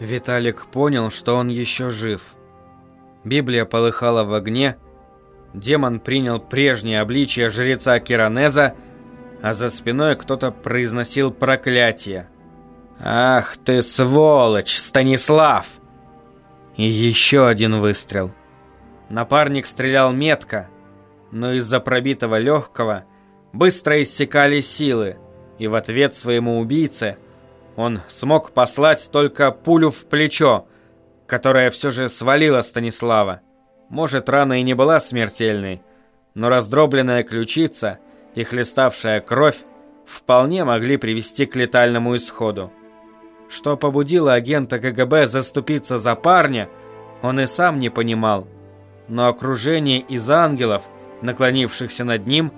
Виталик понял, что он еще жив. Библия полыхала в огне, демон принял прежнее обличие жреца Киранеза, а за спиной кто-то произносил проклятие. «Ах ты сволочь, Станислав!» И еще один выстрел. Напарник стрелял метко, но из-за пробитого легкого быстро иссякали силы, и в ответ своему убийце он смог послать только пулю в плечо, которая все же свалила Станислава. Может, рана и не была смертельной, но раздробленная ключица и хлеставшая кровь вполне могли привести к летальному исходу. Что побудило агента КГБ заступиться за парня, он и сам не понимал. Но окружение из ангелов, наклонившихся над ним,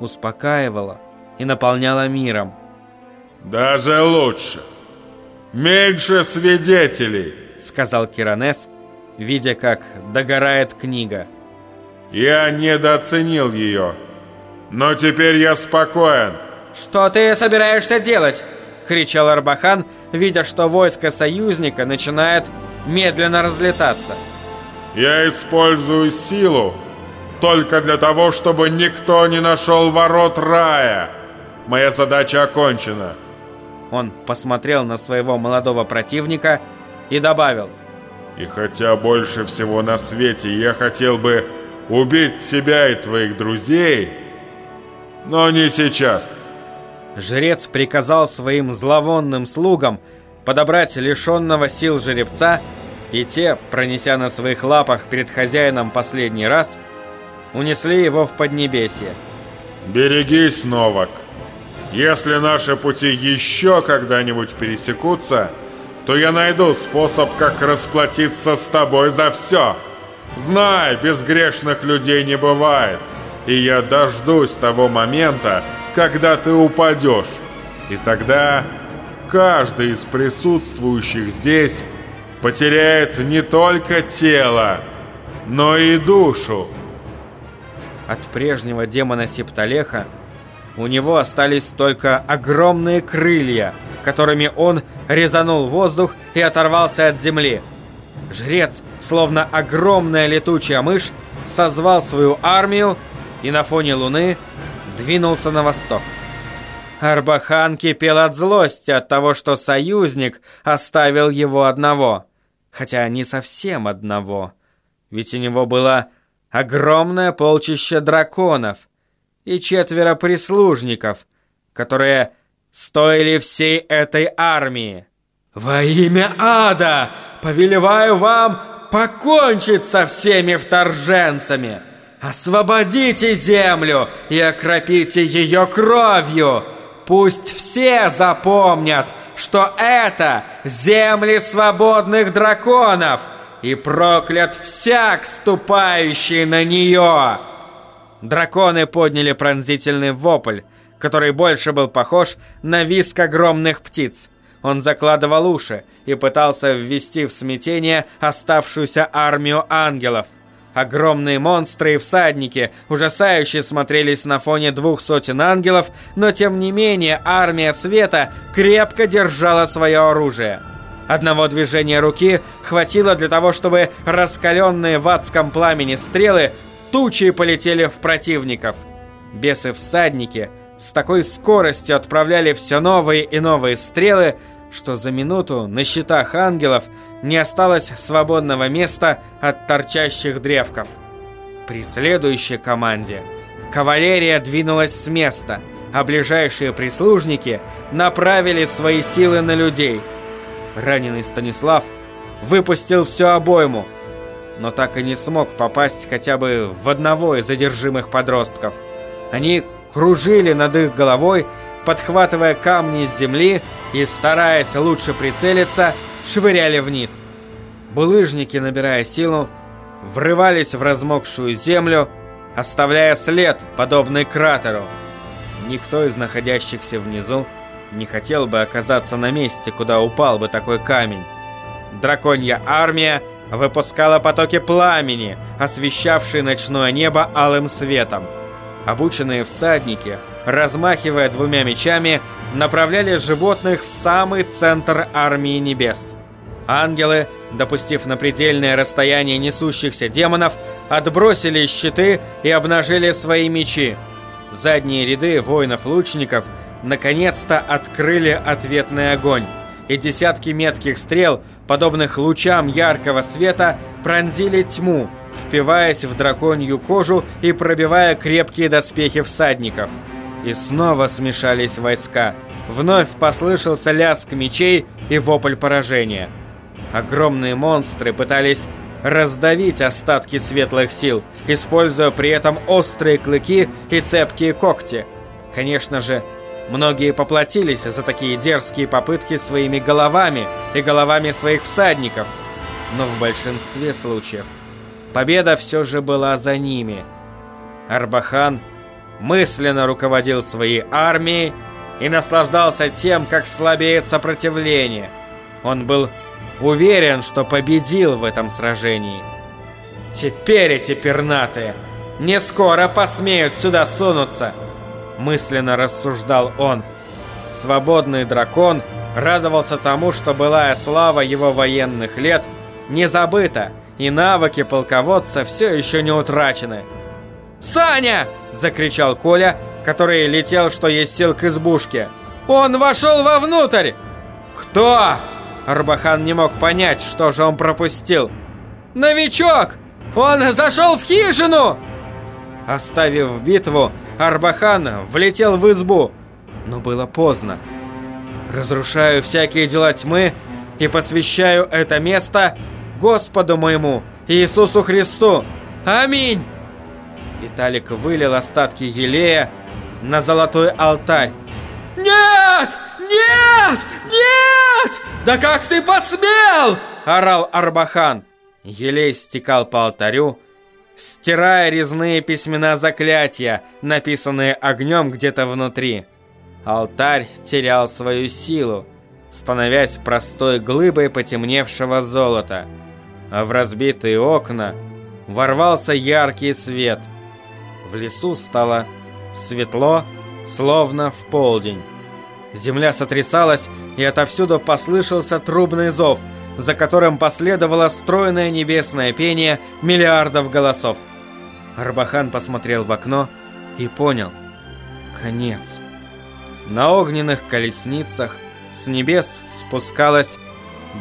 успокаивало и наполняло миром. «Даже лучше. Меньше свидетелей», — сказал Киранес, видя, как догорает книга. «Я недооценил ее, но теперь я спокоен». «Что ты собираешься делать?» — кричал Арбахан, видя, что войско союзника начинает медленно разлетаться. «Я использую силу только для того, чтобы никто не нашел ворот рая. Моя задача окончена». Он посмотрел на своего молодого противника и добавил. «И хотя больше всего на свете я хотел бы убить тебя и твоих друзей, но не сейчас». Жрец приказал своим зловонным слугам подобрать лишенного сил жеребца, и те, пронеся на своих лапах перед хозяином последний раз, унесли его в Поднебесье. «Берегись, Новак! Если наши пути еще когда-нибудь пересекутся, то я найду способ, как расплатиться с тобой за все. Знай, безгрешных людей не бывает, и я дождусь того момента, когда ты упадешь. И тогда каждый из присутствующих здесь потеряет не только тело, но и душу. От прежнего демона Септалеха у него остались только огромные крылья, которыми он резанул воздух и оторвался от земли. Жрец, словно огромная летучая мышь, созвал свою армию и на фоне луны двинулся на восток. Арбахан кипел от злости от того, что союзник оставил его одного. Хотя не совсем одного. Ведь у него было огромное полчище драконов и четверо прислужников, которые стоили всей этой армии. «Во имя ада повелеваю вам покончить со всеми вторженцами!» Освободите землю и окропите ее кровью. Пусть все запомнят, что это земли свободных драконов, и проклят всяк, ступающий на нее. Драконы подняли пронзительный вопль, который больше был похож на виск огромных птиц. Он закладывал уши и пытался ввести в смятение оставшуюся армию ангелов. Огромные монстры и всадники ужасающе смотрелись на фоне двух сотен ангелов, но тем не менее армия света крепко держала свое оружие. Одного движения руки хватило для того, чтобы раскаленные в адском пламени стрелы тучи полетели в противников. Бесы-всадники с такой скоростью отправляли все новые и новые стрелы, что за минуту на щитах ангелов – не осталось свободного места от торчащих древков. При следующей команде кавалерия двинулась с места, а ближайшие прислужники направили свои силы на людей. Раненый Станислав выпустил всю обойму, но так и не смог попасть хотя бы в одного из задержимых подростков. Они кружили над их головой, подхватывая камни с земли и, стараясь лучше прицелиться, швыряли вниз. Булыжники, набирая силу, врывались в размокшую землю, оставляя след, подобный кратеру. Никто из находящихся внизу не хотел бы оказаться на месте, куда упал бы такой камень. Драконья армия выпускала потоки пламени, освещавшие ночное небо алым светом. Обученные всадники, размахивая двумя мечами, направляли животных в самый центр армии небес. Ангелы, допустив на предельное расстояние несущихся демонов, отбросили щиты и обнажили свои мечи. Задние ряды воинов-лучников наконец-то открыли ответный огонь, и десятки метких стрел, подобных лучам яркого света, пронзили тьму, впиваясь в драконью кожу и пробивая крепкие доспехи всадников. И снова смешались войска. Вновь послышался лязг мечей и вопль поражения. Огромные монстры пытались раздавить остатки светлых сил, используя при этом острые клыки и цепкие когти. Конечно же, многие поплатились за такие дерзкие попытки своими головами и головами своих всадников, но в большинстве случаев победа все же была за ними. Арбахан мысленно руководил своей армией и наслаждался тем, как слабеет сопротивление. Он был Уверен, что победил в этом сражении. Теперь эти пернатые не скоро посмеют сюда сунуться, мысленно рассуждал он. Свободный дракон радовался тому, что былая слава его военных лет не забыта, и навыки полководца все еще не утрачены. «Саня!» – закричал Коля, который летел, что есть сил к избушке. «Он вошел вовнутрь!» «Кто?» Арбахан не мог понять, что же он пропустил. «Новичок! Он зашел в хижину!» Оставив битву, Арбахан влетел в избу, но было поздно. «Разрушаю всякие дела тьмы и посвящаю это место Господу моему, Иисусу Христу! Аминь!» Виталик вылил остатки елея на золотой алтарь. «Нет! Нет! Нет! Да как ты посмел!» – орал Арбахан. Елей стекал по алтарю, стирая резные письмена заклятия, написанные огнем где-то внутри. Алтарь терял свою силу, становясь простой глыбой потемневшего золота. А в разбитые окна ворвался яркий свет. В лесу стало светло, словно в полдень. Земля сотрясалась, и отовсюду послышался трубный зов, за которым последовало стройное небесное пение миллиардов голосов. Арбахан посмотрел в окно и понял. Конец. На огненных колесницах с небес спускалась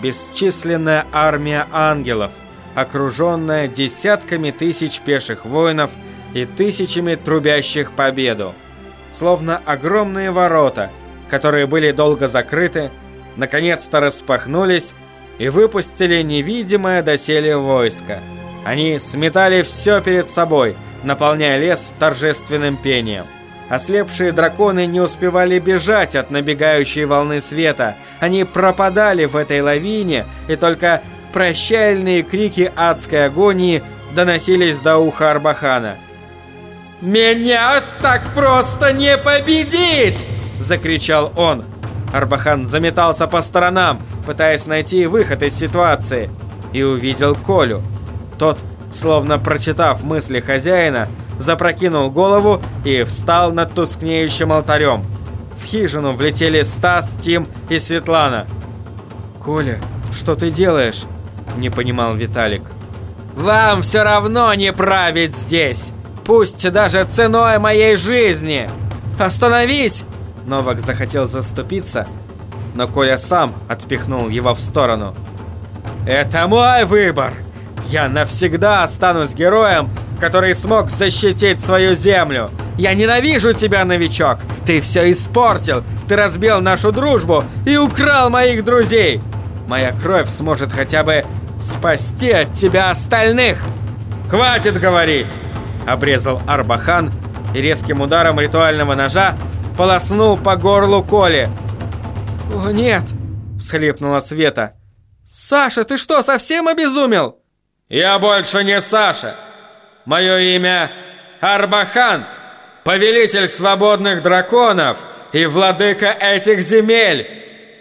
бесчисленная армия ангелов, окруженная десятками тысяч пеших воинов и тысячами трубящих победу. Словно огромные ворота – которые были долго закрыты, наконец-то распахнулись и выпустили невидимое доселе войско. Они сметали все перед собой, наполняя лес торжественным пением. Ослепшие драконы не успевали бежать от набегающей волны света. Они пропадали в этой лавине, и только прощальные крики адской агонии доносились до уха Арбахана. «Меня так просто не победить!» закричал он. Арбахан заметался по сторонам, пытаясь найти выход из ситуации, и увидел Колю. Тот, словно прочитав мысли хозяина, запрокинул голову и встал над тускнеющим алтарем. В хижину влетели Стас, Тим и Светлана. «Коля, что ты делаешь?» – не понимал Виталик. «Вам все равно не править здесь, пусть даже ценой моей жизни! Остановись Новак захотел заступиться, но Коля сам отпихнул его в сторону. «Это мой выбор! Я навсегда останусь героем, который смог защитить свою землю! Я ненавижу тебя, новичок! Ты все испортил! Ты разбил нашу дружбу и украл моих друзей! Моя кровь сможет хотя бы спасти от тебя остальных!» «Хватит говорить!» — обрезал Арбахан и резким ударом ритуального ножа полоснул по горлу Коли. «О, нет!» – всхлипнула Света. «Саша, ты что, совсем обезумел?» «Я больше не Саша. Мое имя Арбахан, повелитель свободных драконов и владыка этих земель!»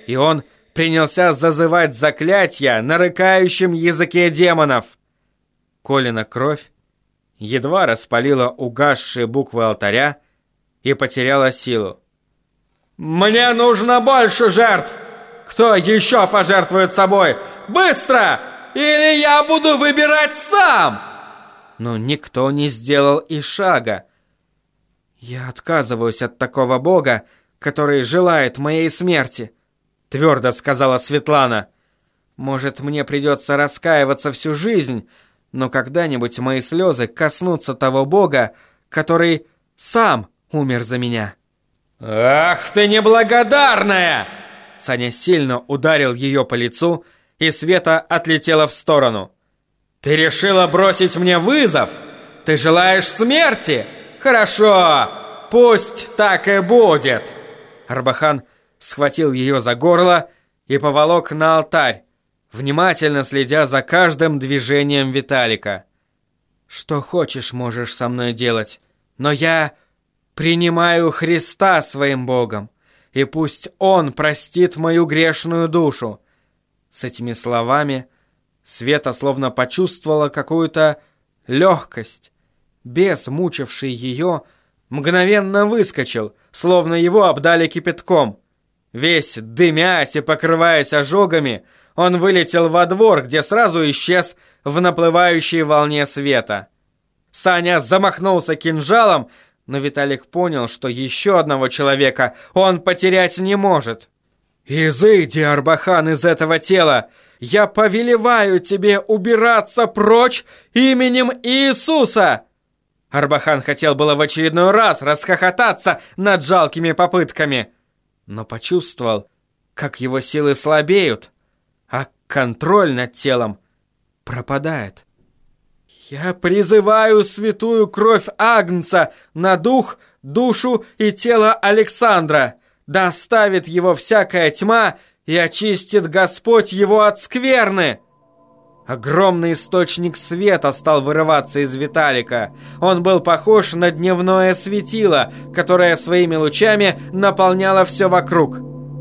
И он принялся зазывать заклятия на рыкающем языке демонов. Колина кровь едва распалила угасшие буквы алтаря, и потеряла силу. «Мне нужно больше жертв! Кто еще пожертвует собой? Быстро! Или я буду выбирать сам!» Но никто не сделал и шага. «Я отказываюсь от такого бога, который желает моей смерти», твердо сказала Светлана. «Может, мне придется раскаиваться всю жизнь, но когда-нибудь мои слезы коснутся того бога, который сам умер за меня». «Ах ты неблагодарная!» Саня сильно ударил ее по лицу, и Света отлетела в сторону. «Ты решила бросить мне вызов? Ты желаешь смерти? Хорошо, пусть так и будет!» Арбахан схватил ее за горло и поволок на алтарь, внимательно следя за каждым движением Виталика. «Что хочешь, можешь со мной делать, но я принимаю Христа своим Богом, и пусть Он простит мою грешную душу». С этими словами Света словно почувствовала какую-то легкость. Бес, мучивший ее, мгновенно выскочил, словно его обдали кипятком. Весь дымясь и покрываясь ожогами, он вылетел во двор, где сразу исчез в наплывающей волне света. Саня замахнулся кинжалом, но Виталик понял, что еще одного человека он потерять не может. «Изыди, Арбахан, из этого тела! Я повелеваю тебе убираться прочь именем Иисуса!» Арбахан хотел было в очередной раз расхохотаться над жалкими попытками, но почувствовал, как его силы слабеют, а контроль над телом пропадает. «Я призываю святую кровь Агнца на дух, душу и тело Александра!» Да оставит его всякая тьма и очистит Господь его от скверны!» Огромный источник света стал вырываться из Виталика. Он был похож на дневное светило, которое своими лучами наполняло все вокруг.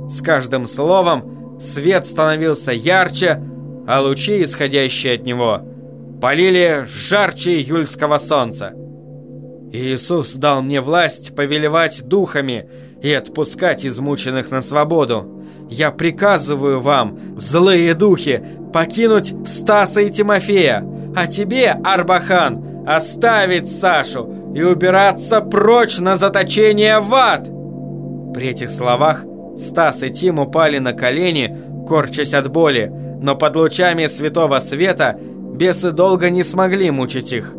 С каждым словом свет становился ярче, а лучи, исходящие от него, полили жарче июльского солнца. Иисус дал мне власть повелевать духами и отпускать измученных на свободу. Я приказываю вам, злые духи, покинуть Стаса и Тимофея, а тебе, Арбахан, оставить Сашу и убираться прочь на заточение в ад!» При этих словах Стас и Тим упали на колени, корчась от боли, но под лучами святого света бесы долго не смогли мучить их.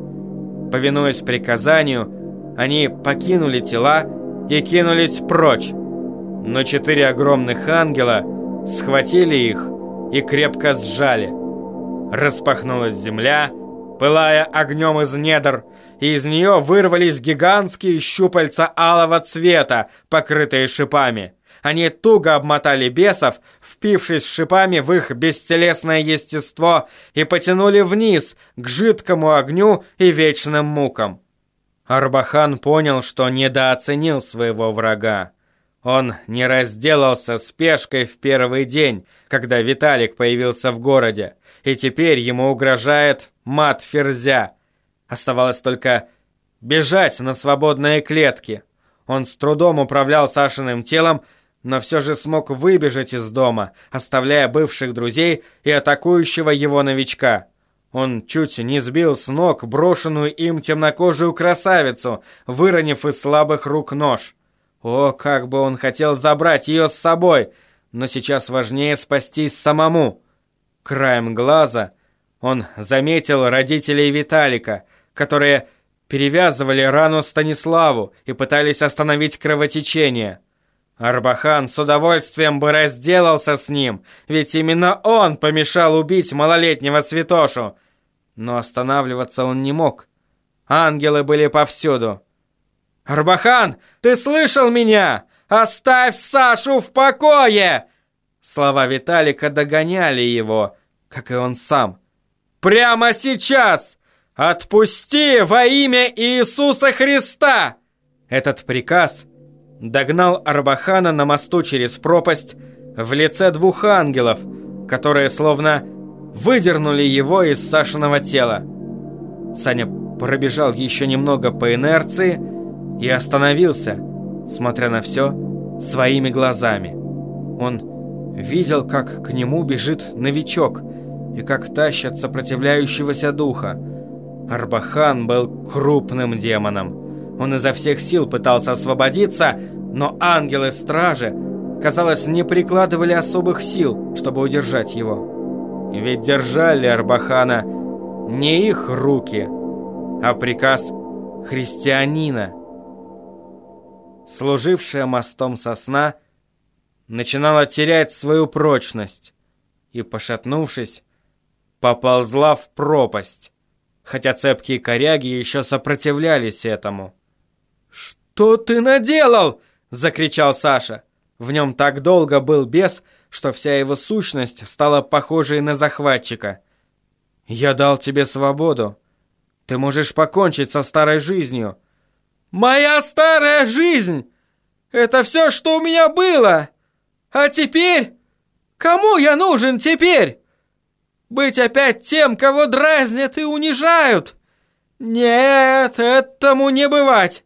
Повинуясь приказанию, они покинули тела и кинулись прочь. Но четыре огромных ангела схватили их и крепко сжали. Распахнулась земля, пылая огнем из недр, и из нее вырвались гигантские щупальца алого цвета, покрытые шипами. Они туго обмотали бесов, впившись шипами в их бестелесное естество, и потянули вниз, к жидкому огню и вечным мукам. Арбахан понял, что недооценил своего врага. Он не разделался с пешкой в первый день, когда Виталик появился в городе, и теперь ему угрожает мат Ферзя. Оставалось только бежать на свободные клетки. Он с трудом управлял Сашиным телом, но все же смог выбежать из дома, оставляя бывших друзей и атакующего его новичка. Он чуть не сбил с ног брошенную им темнокожую красавицу, выронив из слабых рук нож. О, как бы он хотел забрать ее с собой, но сейчас важнее спастись самому. Краем глаза он заметил родителей Виталика, которые перевязывали рану Станиславу и пытались остановить кровотечение. Арбахан с удовольствием бы разделался с ним, ведь именно он помешал убить малолетнего святошу. Но останавливаться он не мог. Ангелы были повсюду. «Арбахан, ты слышал меня? Оставь Сашу в покое!» Слова Виталика догоняли его, как и он сам. «Прямо сейчас! Отпусти во имя Иисуса Христа!» Этот приказ догнал Арбахана на мосту через пропасть в лице двух ангелов, которые словно выдернули его из Сашиного тела. Саня пробежал еще немного по инерции и остановился, смотря на все своими глазами. Он видел, как к нему бежит новичок, и как тащат сопротивляющегося духа. Арбахан был крупным демоном. Он изо всех сил пытался освободиться, но ангелы-стражи, казалось, не прикладывали особых сил, чтобы удержать его. Ведь держали Арбахана не их руки, а приказ христианина. Служившая мостом сосна начинала терять свою прочность и, пошатнувшись, поползла в пропасть, хотя цепкие коряги еще сопротивлялись этому. «Что ты наделал?» — закричал Саша. В нем так долго был бес, что вся его сущность стала похожей на захватчика. «Я дал тебе свободу. Ты можешь покончить со старой жизнью». «Моя старая жизнь! Это все, что у меня было! А теперь...» Кому я нужен теперь? Быть опять тем, кого дразнят и унижают? Нет, этому не бывать.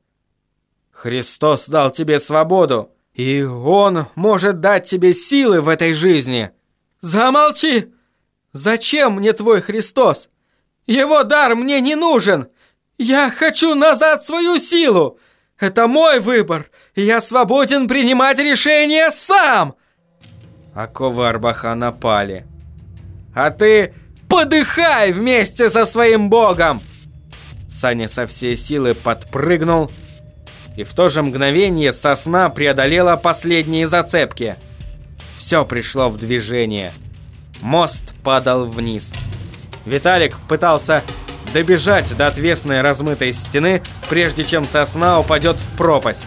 Христос дал тебе свободу, и Он может дать тебе силы в этой жизни. Замолчи! Зачем мне твой Христос? Его дар мне не нужен. Я хочу назад свою силу. Это мой выбор, и я свободен принимать решения сам. Оковы Арбахана пали. «А ты подыхай вместе со своим богом!» Саня со всей силы подпрыгнул, и в то же мгновение сосна преодолела последние зацепки. Все пришло в движение. Мост падал вниз. Виталик пытался добежать до отвесной размытой стены, прежде чем сосна упадет в пропасть.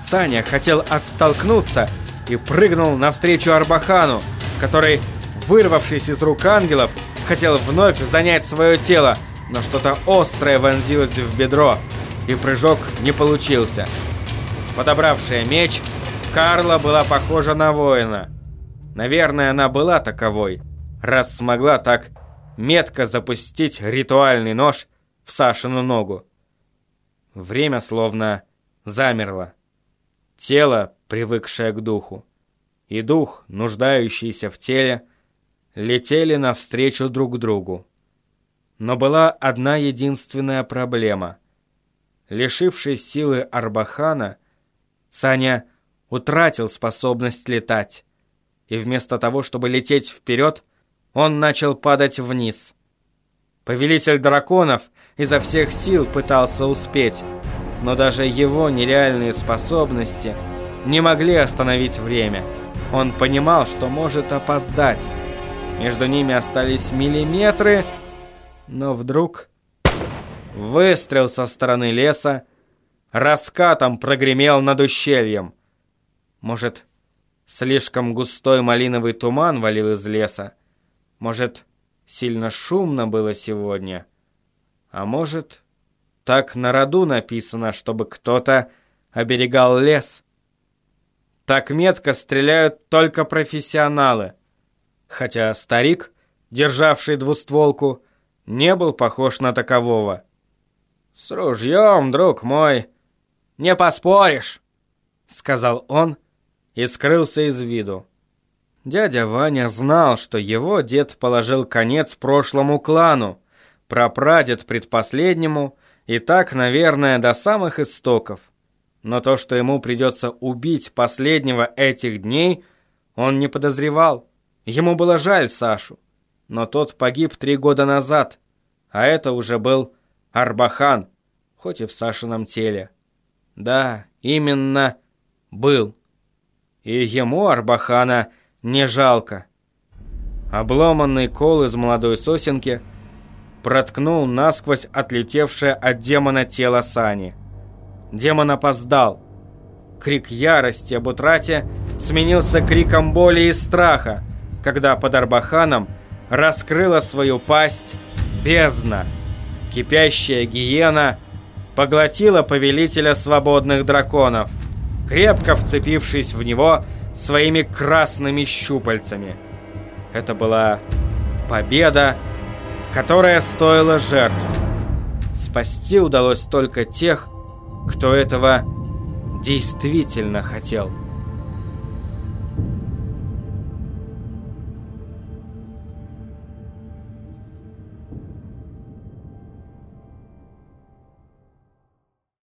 Саня хотел оттолкнуться, и прыгнул навстречу Арбахану, который, вырвавшись из рук ангелов, хотел вновь занять свое тело, но что-то острое вонзилось в бедро, и прыжок не получился. Подобравшая меч, Карла была похожа на воина. Наверное, она была таковой, раз смогла так метко запустить ритуальный нож в Сашину ногу. Время словно замерло. Тело, привыкшее к духу, и дух, нуждающийся в теле, летели навстречу друг другу. Но была одна единственная проблема. Лишившись силы Арбахана, Саня утратил способность летать, и вместо того, чтобы лететь вперед, он начал падать вниз. Повелитель драконов изо всех сил пытался успеть, но даже его нереальные способности не могли остановить время. Он понимал, что может опоздать. Между ними остались миллиметры, но вдруг выстрел со стороны леса раскатом прогремел над ущельем. Может, слишком густой малиновый туман валил из леса? Может, сильно шумно было сегодня? А может, так на роду написано, чтобы кто-то оберегал лес. Так метко стреляют только профессионалы. Хотя старик, державший двустволку, не был похож на такового. «С ружьем, друг мой, не поспоришь», — сказал он и скрылся из виду. Дядя Ваня знал, что его дед положил конец прошлому клану, прапрадед предпоследнему и так, наверное, до самых истоков. Но то, что ему придется убить последнего этих дней, он не подозревал. Ему было жаль Сашу. Но тот погиб три года назад, а это уже был Арбахан, хоть и в Сашином теле. Да, именно был. И ему Арбахана не жалко. Обломанный кол из молодой сосенки – проткнул насквозь отлетевшее от демона тело Сани. Демон опоздал. Крик ярости об утрате сменился криком боли и страха, когда под Арбаханом раскрыла свою пасть бездна. Кипящая гиена поглотила повелителя свободных драконов, крепко вцепившись в него своими красными щупальцами. Это была победа которая стоила жертв. Спасти удалось только тех, кто этого действительно хотел.